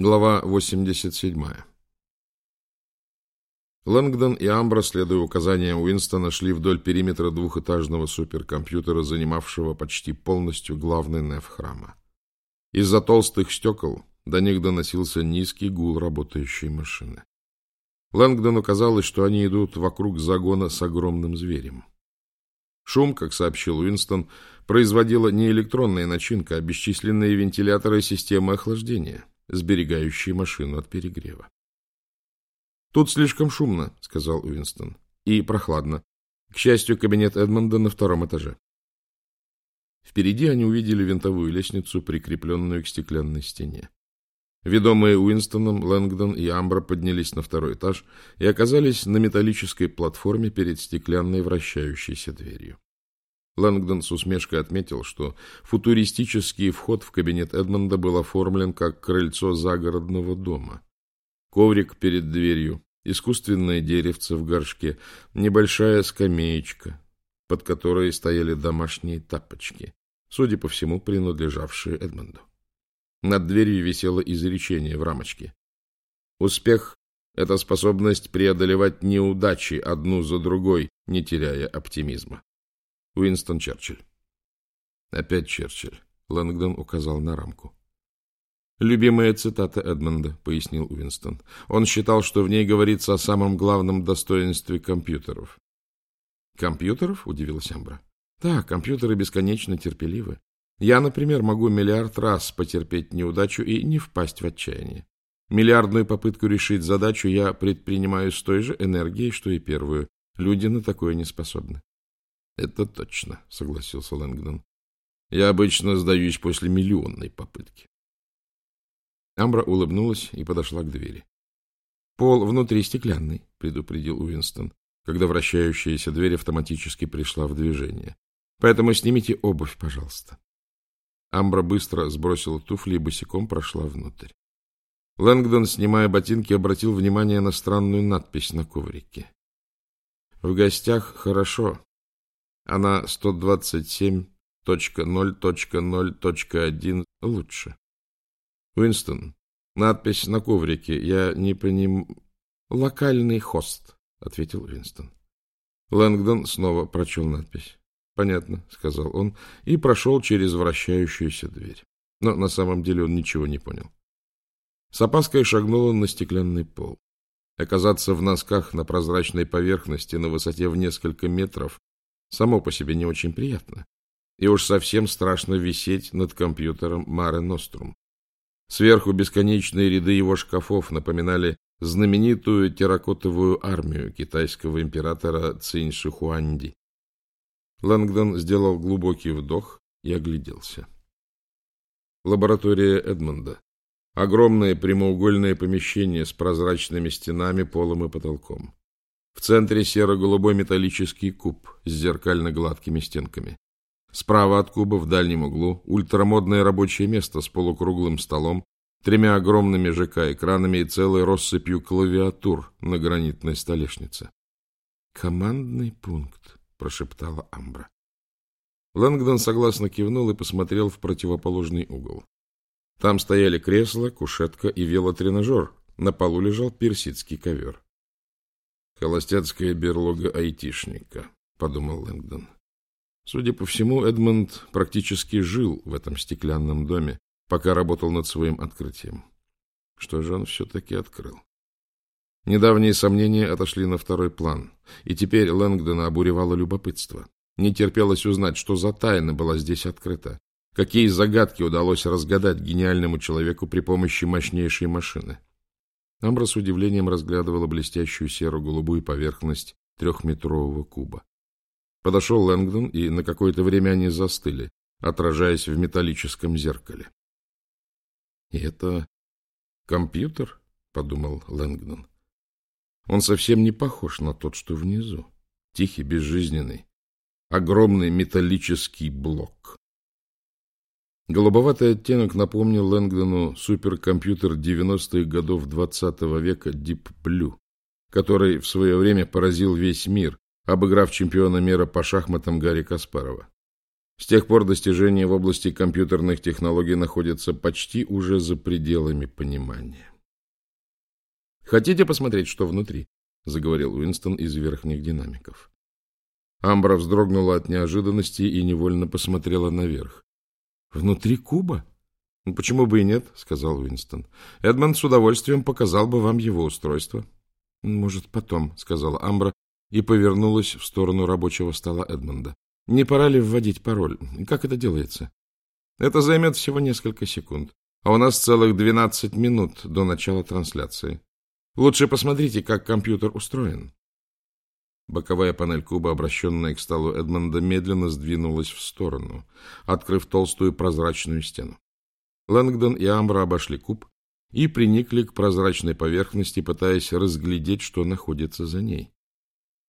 Глава 87. Лэнгдон и Амбра, следуя указаниям Уинстона, шли вдоль периметра двухэтажного суперкомпьютера, занимавшего почти полностью главный неф храма. Из-за толстых стекол до них доносился низкий гул работающей машины. Лэнгдону казалось, что они идут вокруг загона с огромным зверем. Шум, как сообщил Уинстон, производила не электронная начинка, а бесчисленные вентиляторы системы охлаждения сберегающие машину от перегрева. «Тут слишком шумно», — сказал Уинстон, — «и прохладно. К счастью, кабинет Эдмонда на втором этаже». Впереди они увидели винтовую лестницу, прикрепленную к стеклянной стене. Ведомые Уинстоном, Лэнгдон и Амбра поднялись на второй этаж и оказались на металлической платформе перед стеклянной вращающейся дверью. Лэнгдон с усмешкой отметил, что футуристический вход в кабинет Эдмонда был оформлен как крыльцо загородного дома. Коврик перед дверью, искусственное деревце в горшке, небольшая скамеечка, под которой стояли домашние тапочки, судя по всему, принадлежавшие Эдмонду. Над дверью висело изречение в рамочке. Успех — это способность преодолевать неудачи одну за другой, не теряя оптимизма. Уинстон Черчилль. Опять Черчилль. Лэнгдон указал на рамку. «Любимая цитата Эдмонда», — пояснил Уинстон. «Он считал, что в ней говорится о самом главном достоинстве компьютеров». «Компьютеров?» — удивилась Амбра. «Да, компьютеры бесконечно терпеливы. Я, например, могу миллиард раз потерпеть неудачу и не впасть в отчаяние. Миллиардную попытку решить задачу я предпринимаю с той же энергией, что и первую. Люди на такое не способны. Это точно, согласился Лэнгдон. Я обычно сдаюсь после миллионной попытки. Амбра улыбнулась и подошла к двери. Пол внутри стеклянный, предупредил Уинстон, когда вращающаяся дверь автоматически пришла в движение. Поэтому снимите обувь, пожалуйста. Амбра быстро сбросила туфли и босиком прошла внутрь. Лэнгдон, снимая ботинки, обратил внимание на странную надпись на коврике. В гостях хорошо, она 127.0.0.1 лучше. Уинстон, надпись на коврике. Я не поним... Локальный хост, ответил Уинстон. Лэнгдон снова прочел надпись. Понятно, сказал он и прошел через вращающуюся дверь. Но на самом деле он ничего не понял. С опаской шагнул он на стеклянный пол. Оказаться в носках на прозрачной поверхности на высоте в несколько метров само по себе не очень приятно. И уж совсем страшно висеть над компьютером Маре Нострум. Сверху бесконечные ряды его шкафов напоминали знаменитую терракотовую армию китайского императора Цинь Шихуанди. Лэнгдон сделал глубокий вдох и огляделся. Лаборатория Эдмонда. Огромное прямоугольное помещение с прозрачными стенами, полом и потолком. В центре серо-голубой металлический куб с зеркально-гладкими стенками. Справа от куба в дальнем углу ультрамодное рабочее место с полукруглым столом, тремя огромными ЖК-экранами и целой россыпью клавиатур на гранитной столешнице. «Командный пункт», — прошептала Амбра. Лэнгдон согласно кивнул и посмотрел в противоположный угол. Там стояли кресло, кушетка и велотренажер. На полу лежал персидский ковер. Холостяцкая берлога айтишника, подумал Лэнгдон. Судя по всему, Эдмонд практически жил в этом стеклянном доме, пока работал над своим открытием. Что же он все-таки открыл? Недавние сомнения отошли на второй план, и теперь Лэнгдона обуревало любопытство. Не терпелось узнать, что за тайна была здесь открыта, какие загадки удалось разгадать гениальному человеку при помощи мощнейшей машины. Амбра с удивлением разглядывала блестящую серо-голубую поверхность трехметрового куба. Подошел Лэнгдон, и на какое-то время они застыли, отражаясь в металлическом зеркале. — это компьютер? — подумал Лэнгдон. Он совсем не похож на тот, что внизу. Тихий, безжизненный. Огромный металлический блок. Голубоватый оттенок напомнил Лэнгдону суперкомпьютер 90-х годов XX -го века Deep Blue, который в свое время поразил весь мир, обыграв чемпиона мира по шахматам Гарри Каспарова. С тех пор достижения в области компьютерных технологий находятся почти уже за пределами понимания. «Хотите посмотреть, что внутри?» — заговорил Уинстон из верхних динамиков. Амбра вздрогнула от неожиданности и невольно посмотрела наверх. «Внутри куба?» «Ну, «Почему бы и нет?» — сказал Уинстон. «Эдмонд с удовольствием показал бы вам его устройство». «Может, потом», — сказала Амбра и повернулась в сторону рабочего стола Эдмонда. «Не пора ли вводить пароль? Как это делается?» «Это займет всего несколько секунд, а у нас целых двенадцать минут до начала трансляции. Лучше посмотрите, как компьютер устроен». Боковая панель куба, обращенная к столу Эдмонда, медленно сдвинулась в сторону, открыв толстую прозрачную стену. Лэнгдон и Амбра обошли куб и приникли к прозрачной поверхности, пытаясь разглядеть, что находится за ней.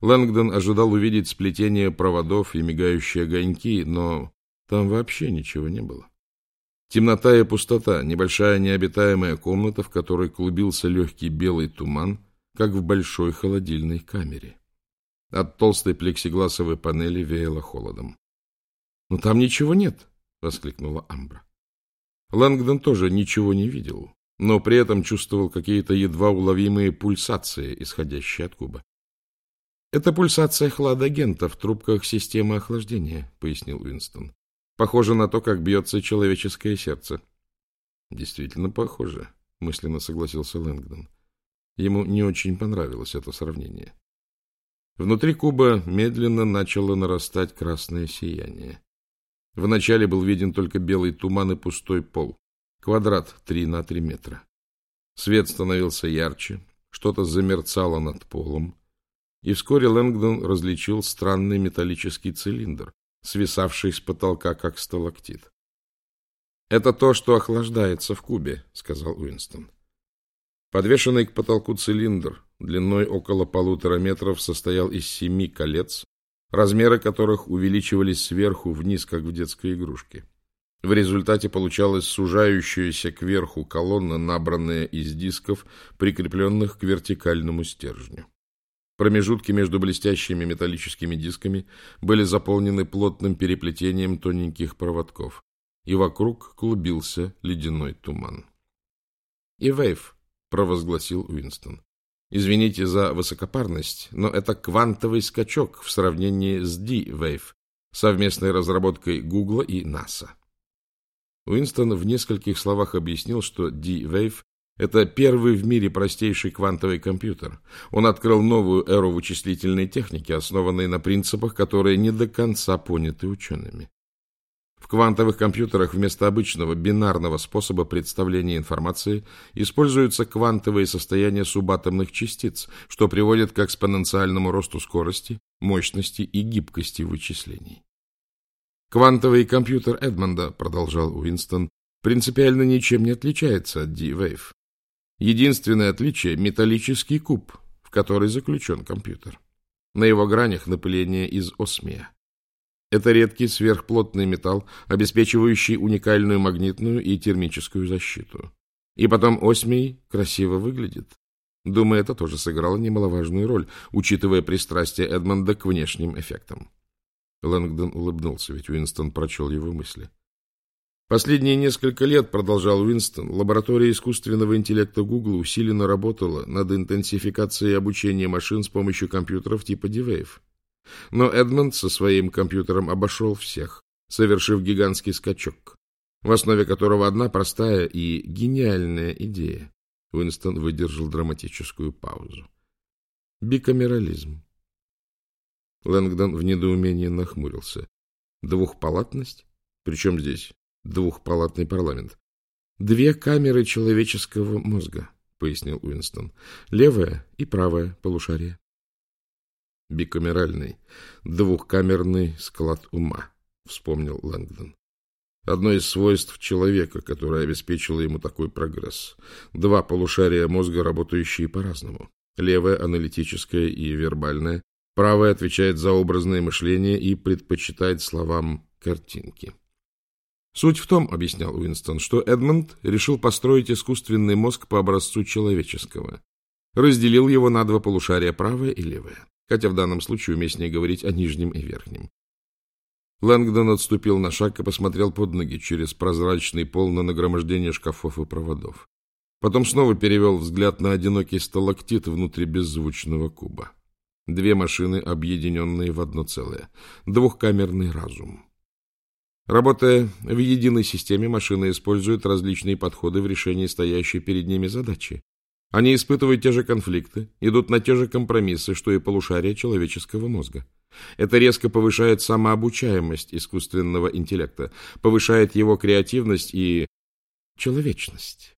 Лэнгдон ожидал увидеть сплетение проводов и мигающие огоньки, но там вообще ничего не было. Темнота и пустота, небольшая необитаемая комната, в которой клубился легкий белый туман, как в большой холодильной камере. От толстой плексигласовой панели веяло холодом. — Но там ничего нет! — воскликнула Амбра. Лэнгдон тоже ничего не видел, но при этом чувствовал какие-то едва уловимые пульсации, исходящие от куба. — Это пульсация хладагента в трубках системы охлаждения, — пояснил Уинстон. — Похоже на то, как бьется человеческое сердце. — Действительно похоже, — мысленно согласился Лэнгдон. Ему не очень понравилось это сравнение. Внутри куба медленно начало нарастать красное сияние. Вначале был виден только белый туман и пустой пол. Квадрат 3 на 3 метра. Свет становился ярче, что-то замерцало над полом, и вскоре Лэнгдон различил странный металлический цилиндр, свисавший с потолка, как сталактит. — Это то, что охлаждается в кубе, — сказал Уинстон. Подвешенный к потолку цилиндр длиной около полутора метров состоял из семи колец, размеры которых увеличивались сверху вниз, как в детской игрушке. В результате получалась сужающаяся кверху колонна, набранная из дисков, прикрепленных к вертикальному стержню. Промежутки между блестящими металлическими дисками были заполнены плотным переплетением тоненьких проводков, и вокруг клубился ледяной туман. «И Вейв», — провозгласил Уинстон. «Извините за высокопарность, но это квантовый скачок в сравнении с D-Wave, совместной разработкой Гугла и НАСА». Уинстон в нескольких словах объяснил, что D-Wave — это первый в мире простейший квантовый компьютер. Он открыл новую эру вычислительной техники, основанной на принципах, которые не до конца поняты учеными. В квантовых компьютерах вместо обычного бинарного способа представления информации используются квантовые состояния субатомных частиц, что приводит к экспоненциальному росту скорости, мощности и гибкости вычислений. Квантовый компьютер Эдмонда, продолжал Уинстон, принципиально ничем не отличается от D-Wave. Единственное отличие – металлический куб, в который заключен компьютер. На его гранях напыление из осмия. Это редкий сверхплотный металл, обеспечивающий уникальную магнитную и термическую защиту. И потом осмий красиво выглядит. Думаю, это тоже сыграло немаловажную роль, учитывая пристрастие Эдмонда к внешним эффектам. Лэнгдон улыбнулся, ведь Уинстон прочел его мысли. Последние несколько лет, продолжал Уинстон, лаборатория искусственного интеллекта Google усиленно работала над интенсификацией обучения машин с помощью компьютеров типа D-Wave. Но Эдмонд со своим компьютером обошел всех, совершив гигантский скачок, в основе которого одна простая и гениальная идея. Уинстон выдержал драматическую паузу. Бикамерализм. Лэнгдон в недоумении нахмурился. Двухпалатность? Причем здесь двухпалатный парламент? Две камеры человеческого мозга, пояснил Уинстон. Левая и правая полушария бикамеральный, двухкамерный склад ума, вспомнил Лэнгдон. Одно из свойств человека, которое обеспечило ему такой прогресс. Два полушария мозга, работающие по-разному. Левое – аналитическое и вербальное. Правое отвечает за образное мышление и предпочитает словам картинки. Суть в том, объяснял Уинстон, что Эдмонд решил построить искусственный мозг по образцу человеческого. Разделил его на два полушария, правое и левое хотя в данном случае уместнее говорить о нижнем и верхнем. Лэнгдон отступил на шаг и посмотрел под ноги через прозрачный пол на нагромождение шкафов и проводов. Потом снова перевел взгляд на одинокий сталактит внутри беззвучного куба. Две машины, объединенные в одно целое. Двухкамерный разум. Работая в единой системе, машины используют различные подходы в решении стоящей перед ними задачи. Они испытывают те же конфликты, идут на те же компромиссы, что и полушария человеческого мозга. Это резко повышает самообучаемость искусственного интеллекта, повышает его креативность и человечность.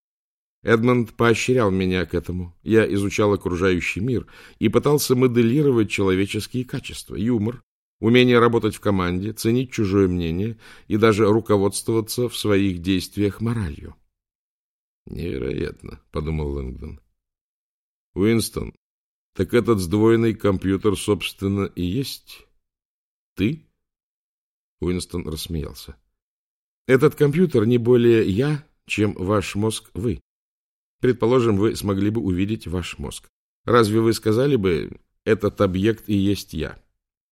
Эдмонд поощрял меня к этому. Я изучал окружающий мир и пытался моделировать человеческие качества, юмор, умение работать в команде, ценить чужое мнение и даже руководствоваться в своих действиях моралью. «Невероятно», — подумал Лэнгдон. «Уинстон, так этот сдвоенный компьютер, собственно, и есть ты?» Уинстон рассмеялся. «Этот компьютер не более я, чем ваш мозг вы. Предположим, вы смогли бы увидеть ваш мозг. Разве вы сказали бы, этот объект и есть я?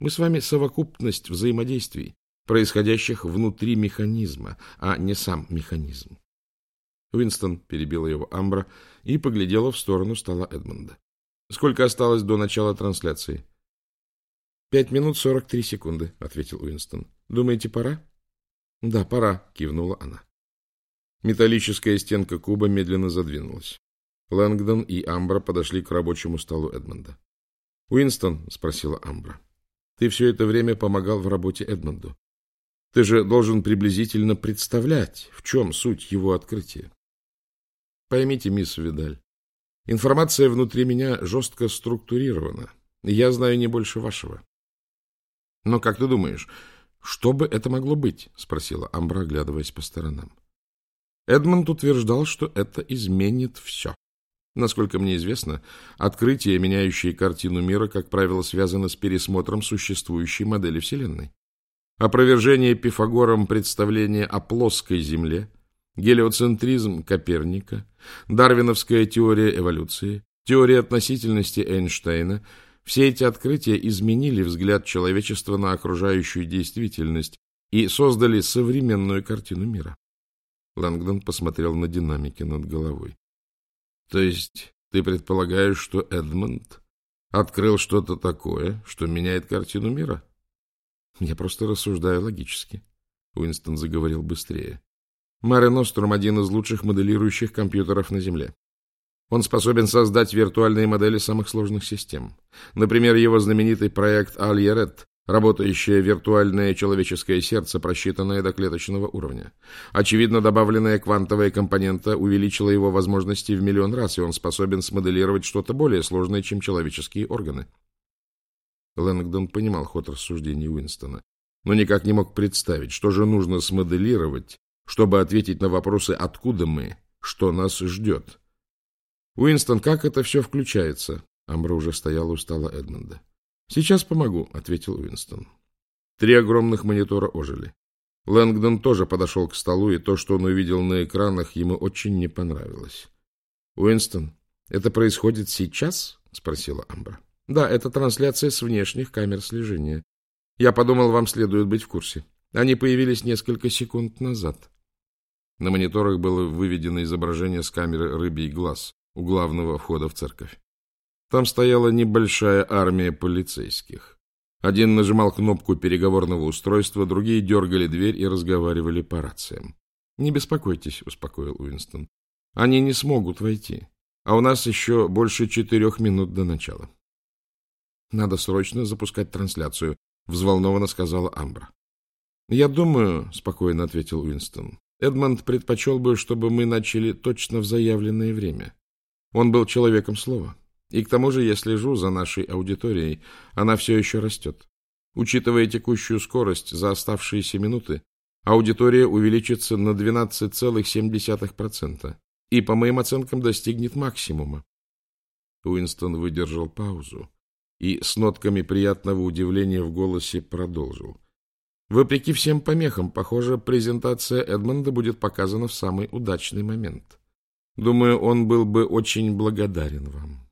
Мы с вами совокупность взаимодействий, происходящих внутри механизма, а не сам механизм. Уинстон перебила его Амбра и поглядела в сторону стола Эдмонда. — Сколько осталось до начала трансляции? — Пять минут сорок три секунды, — ответил Уинстон. — Думаете, пора? — Да, пора, — кивнула она. Металлическая стенка куба медленно задвинулась. Лэнгдон и Амбра подошли к рабочему столу Эдмонда. — Уинстон, — спросила Амбра, — ты все это время помогал в работе Эдмонду. Ты же должен приблизительно представлять, в чем суть его открытия. Поймите, мисс Видаль, информация внутри меня жестко структурирована. Я знаю не больше вашего. — Но как ты думаешь, что бы это могло быть? — спросила Амбра, оглядываясь по сторонам. Эдмонд утверждал, что это изменит все. Насколько мне известно, открытия, меняющие картину мира, как правило, связаны с пересмотром существующей модели Вселенной. Опровержение Пифагором представления о плоской Земле, гелиоцентризм Коперника, дарвиновская теория эволюции, теория относительности Эйнштейна – все эти открытия изменили взгляд человечества на окружающую действительность и создали современную картину мира. Лэнгдон посмотрел на динамики над головой. — То есть ты предполагаешь, что Эдмонд открыл что-то такое, что меняет картину мира? — Я просто рассуждаю логически. Уинстон заговорил быстрее. Маре Ностром — один из лучших моделирующих компьютеров на Земле. Он способен создать виртуальные модели самых сложных систем. Например, его знаменитый проект Альерет Работающее виртуальное человеческое сердце, просчитанное до клеточного уровня. Очевидно, добавленная квантовая компонента увеличила его возможности в миллион раз, и он способен смоделировать что-то более сложное, чем человеческие органы. Лэнгдон понимал ход рассуждений Уинстона, но никак не мог представить, что же нужно смоделировать, чтобы ответить на вопросы «откуда мы?», «что нас ждет?». «Уинстон, как это все включается?» Амбра уже стояла у стола Эдмонда. «Сейчас помогу», — ответил Уинстон. Три огромных монитора ожили. Лэнгдон тоже подошел к столу, и то, что он увидел на экранах, ему очень не понравилось. «Уинстон, это происходит сейчас?» — спросила Амбра. «Да, это трансляция с внешних камер слежения. Я подумал, вам следует быть в курсе. Они появились несколько секунд назад». На мониторах было выведено изображение с камеры «Рыбий глаз» у главного входа в церковь. Там стояла небольшая армия полицейских. Один нажимал кнопку переговорного устройства, другие дергали дверь и разговаривали по рациям. — Не беспокойтесь, — успокоил Уинстон. — Они не смогут войти, а у нас еще больше четырех минут до начала. — Надо срочно запускать трансляцию, — взволнованно сказала Амбра. — Я думаю, — спокойно ответил Уинстон, — Эдмонд предпочел бы, чтобы мы начали точно в заявленное время. Он был человеком слова. И к тому же я слежу за нашей аудиторией. Она все еще растет. Учитывая текущую скорость за оставшиеся минуты, аудитория увеличится на 12,7% и, по моим оценкам, достигнет максимума. Уинстон выдержал паузу и с нотками приятного удивления в голосе продолжил. Вопреки всем помехам, похоже, презентация Эдмонда будет показана в самый удачный момент. Думаю, он был бы очень благодарен вам.